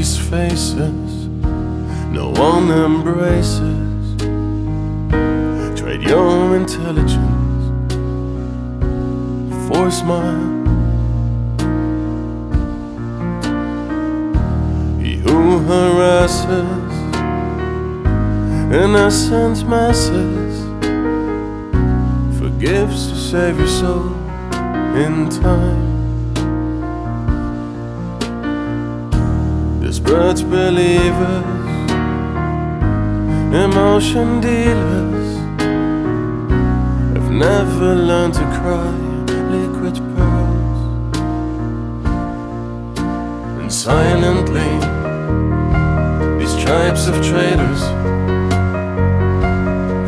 These faces no one embraces. Trade your intelligence for a smile. He who harasses, innocent masses, forgives to save your soul in time. Desperate believers, emotion dealers, have never learned to cry liquid pearls. And silently, these tribes of traitors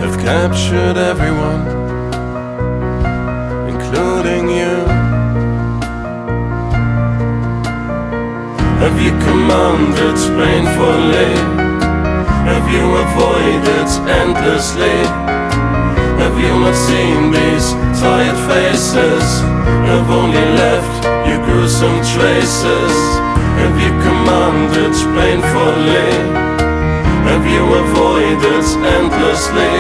have captured everyone, Have you commanded painfully? Have you avoided endlessly? Have you not seen these tired faces? Have only left you gruesome traces? Have you commanded painfully? Have you avoided endlessly?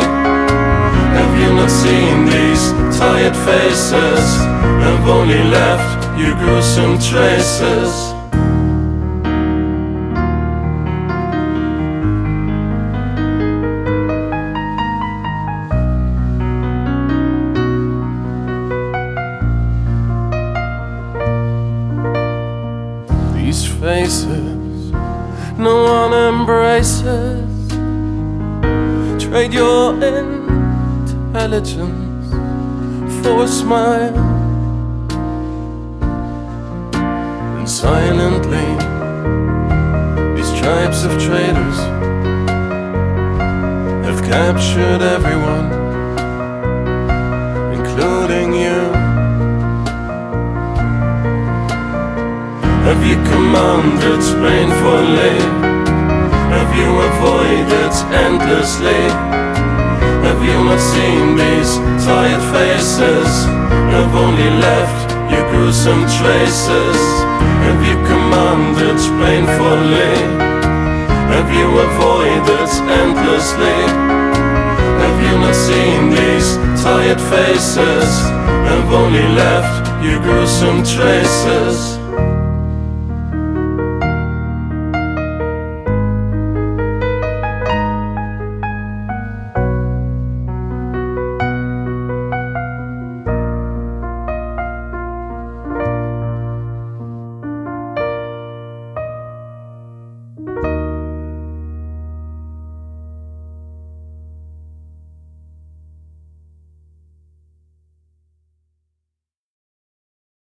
Have you not seen these tired faces? Have only left you gruesome traces? Faces no one embraces. Trade your intelligence for a smile. And silently, these tribes of traitors have captured everyone, Have you commanded painfully? Have you avoided endlessly? Have you not seen these tired faces? Have only left you gruesome traces? Have you commanded painfully? Have you avoided endlessly? Have you not seen these tired faces? Have only left you gruesome traces?